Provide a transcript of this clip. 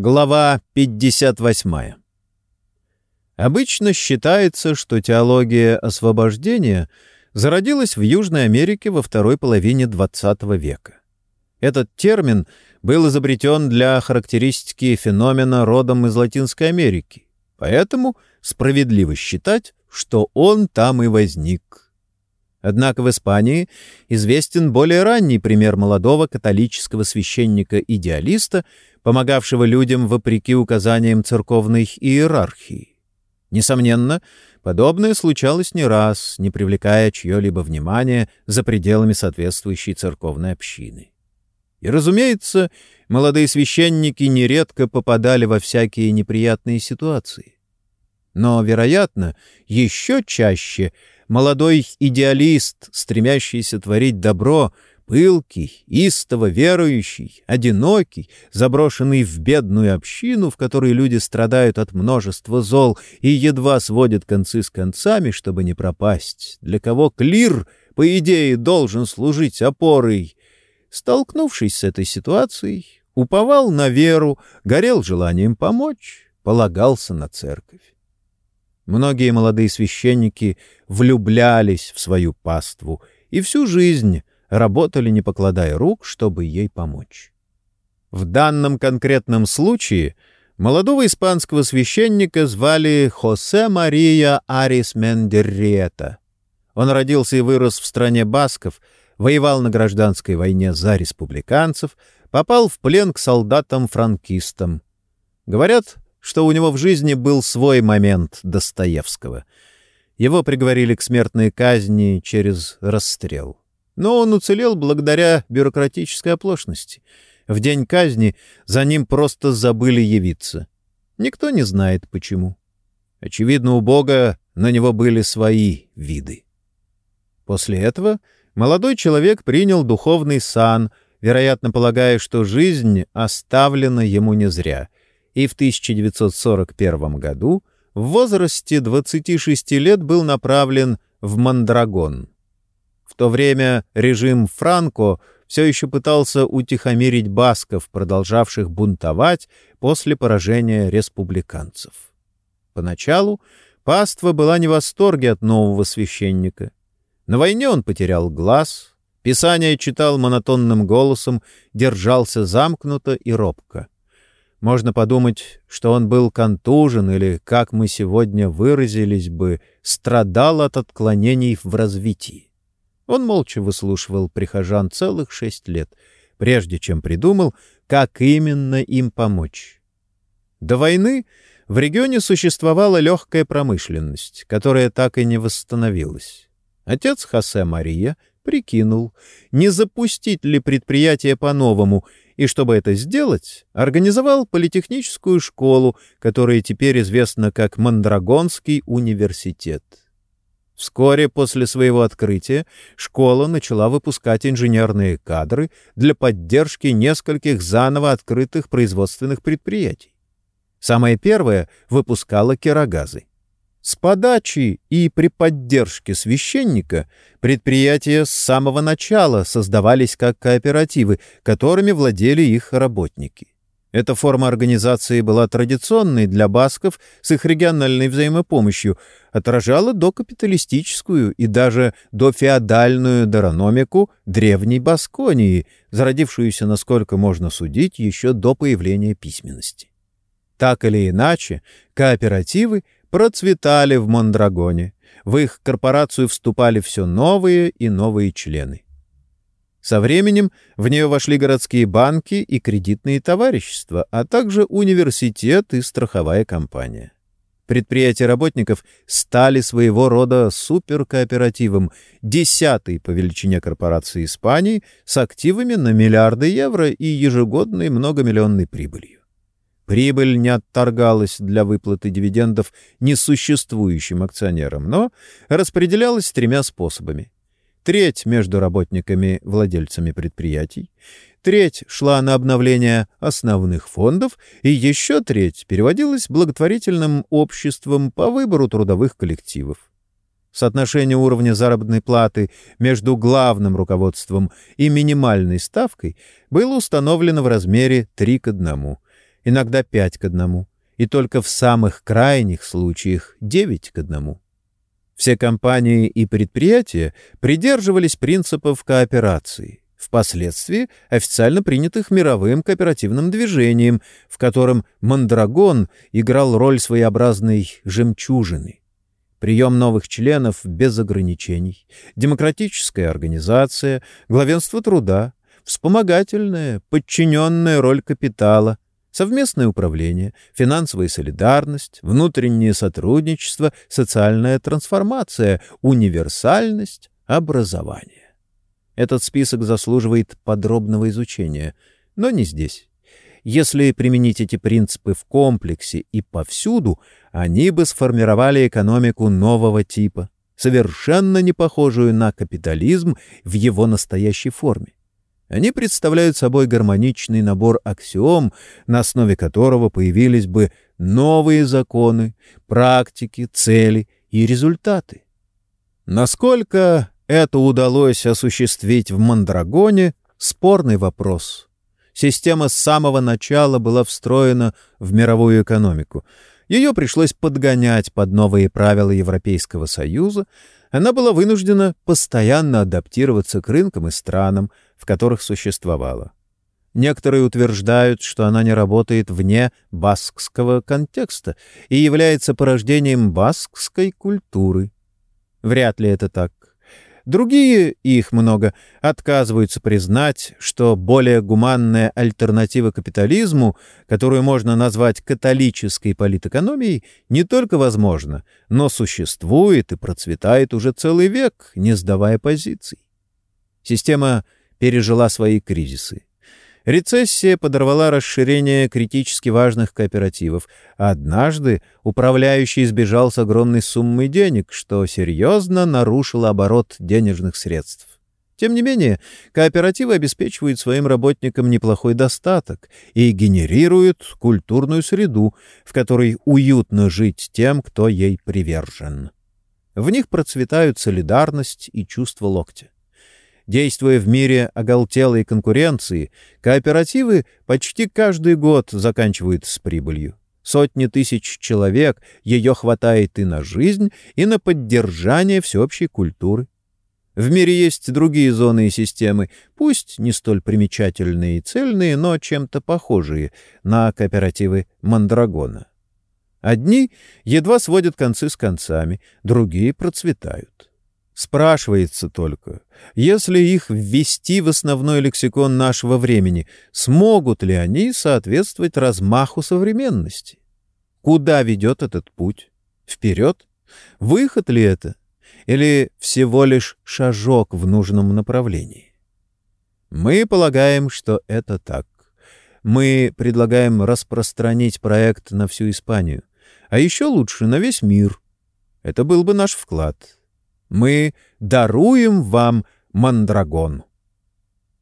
Глава 58. Обычно считается, что теология освобождения зародилась в Южной Америке во второй половине XX века. Этот термин был изобретен для характеристики феномена родом из Латинской Америки, поэтому справедливо считать, что он там и возник. Однако в Испании известен более ранний пример молодого католического священника-идеалиста, помогавшего людям вопреки указаниям церковной иерархии. Несомненно, подобное случалось не раз, не привлекая чье-либо внимание за пределами соответствующей церковной общины. И, разумеется, молодые священники нередко попадали во всякие неприятные ситуации. Но, вероятно, еще чаще — молодой идеалист, стремящийся творить добро, пылкий, истово верующий, одинокий, заброшенный в бедную общину, в которой люди страдают от множества зол и едва сводят концы с концами, чтобы не пропасть, для кого клир, по идее, должен служить опорой. Столкнувшись с этой ситуацией, уповал на веру, горел желанием помочь, полагался на церковь. Многие молодые священники влюблялись в свою паству и всю жизнь работали, не покладая рук, чтобы ей помочь. В данном конкретном случае молодого испанского священника звали Хосе Мария Арис Мендерриета. Он родился и вырос в стране басков, воевал на гражданской войне за республиканцев, попал в плен к солдатам-франкистам. Говорят, что у него в жизни был свой момент Достоевского. Его приговорили к смертной казни через расстрел. Но он уцелел благодаря бюрократической оплошности. В день казни за ним просто забыли явиться. Никто не знает, почему. Очевидно, у Бога на него были свои виды. После этого молодой человек принял духовный сан, вероятно, полагая, что жизнь оставлена ему не зря — и в 1941 году в возрасте 26 лет был направлен в Мандрагон. В то время режим Франко все еще пытался утихомирить басков, продолжавших бунтовать после поражения республиканцев. Поначалу паства была не в восторге от нового священника. На войне он потерял глаз, Писание читал монотонным голосом, держался замкнуто и робко. Можно подумать, что он был контужен или, как мы сегодня выразились бы, страдал от отклонений в развитии. Он молча выслушивал прихожан целых шесть лет, прежде чем придумал, как именно им помочь. До войны в регионе существовала легкая промышленность, которая так и не восстановилась. Отец Хосе Мария прикинул, не запустить ли предприятие по-новому — и чтобы это сделать, организовал политехническую школу, которая теперь известна как Мандрагонский университет. Вскоре после своего открытия школа начала выпускать инженерные кадры для поддержки нескольких заново открытых производственных предприятий. Самое первое выпускало керогазы. С подачи и при поддержке священника предприятия с самого начала создавались как кооперативы, которыми владели их работники. Эта форма организации была традиционной для басков с их региональной взаимопомощью, отражала докапиталистическую и даже дофеодальную дорономику древней Басконии, зародившуюся, насколько можно судить, еще до появления письменности. Так или иначе, кооперативы — процветали в Мондрагоне. В их корпорацию вступали все новые и новые члены. Со временем в нее вошли городские банки и кредитные товарищества, а также университет и страховая компания. Предприятия работников стали своего рода суперкооперативом, десятой по величине корпорации Испании с активами на миллиарды евро и ежегодной многомиллионной прибылью. Прибыль не отторгалась для выплаты дивидендов несуществующим акционерам, но распределялась тремя способами. Треть между работниками, владельцами предприятий, треть шла на обновление основных фондов, и еще треть переводилась благотворительным обществом по выбору трудовых коллективов. Соотношение уровня заработной платы между главным руководством и минимальной ставкой было установлено в размере 3 к 1, иногда 5 к 1, и только в самых крайних случаях 9 к 1. Все компании и предприятия придерживались принципов кооперации, впоследствии официально принятых мировым кооперативным движением, в котором Мандрагон играл роль своеобразной жемчужины. Прием новых членов без ограничений, демократическая организация, главенство труда, вспомогательная, подчиненная роль капитала — совместное управление, финансовая солидарность, внутреннее сотрудничество, социальная трансформация, универсальность, образование. Этот список заслуживает подробного изучения, но не здесь. Если применить эти принципы в комплексе и повсюду, они бы сформировали экономику нового типа, совершенно не похожую на капитализм в его настоящей форме. Они представляют собой гармоничный набор аксиом, на основе которого появились бы новые законы, практики, цели и результаты. Насколько это удалось осуществить в Мандрагоне — спорный вопрос. Система с самого начала была встроена в мировую экономику. Ее пришлось подгонять под новые правила Европейского Союза, она была вынуждена постоянно адаптироваться к рынкам и странам, в которых существовала. Некоторые утверждают, что она не работает вне баскского контекста и является порождением баскской культуры. Вряд ли это так. Другие, их много, отказываются признать, что более гуманная альтернатива капитализму, которую можно назвать католической политэкономией, не только возможна, но существует и процветает уже целый век, не сдавая позиций. Система пережила свои кризисы. Рецессия подорвала расширение критически важных кооперативов. Однажды управляющий сбежал с огромной суммой денег, что серьезно нарушило оборот денежных средств. Тем не менее, кооперативы обеспечивают своим работникам неплохой достаток и генерируют культурную среду, в которой уютно жить тем, кто ей привержен. В них процветают солидарность и чувство локтя. Действуя в мире оголтелой конкуренции, кооперативы почти каждый год заканчивают с прибылью. Сотни тысяч человек ее хватает и на жизнь, и на поддержание всеобщей культуры. В мире есть другие зоны и системы, пусть не столь примечательные и цельные, но чем-то похожие на кооперативы Мандрагона. Одни едва сводят концы с концами, другие процветают. Спрашивается только, если их ввести в основной лексикон нашего времени, смогут ли они соответствовать размаху современности? Куда ведет этот путь? Вперед? Выход ли это? Или всего лишь шажок в нужном направлении? Мы полагаем, что это так. Мы предлагаем распространить проект на всю Испанию, а еще лучше на весь мир. Это был бы наш вклад. Мы даруем вам мандрагон.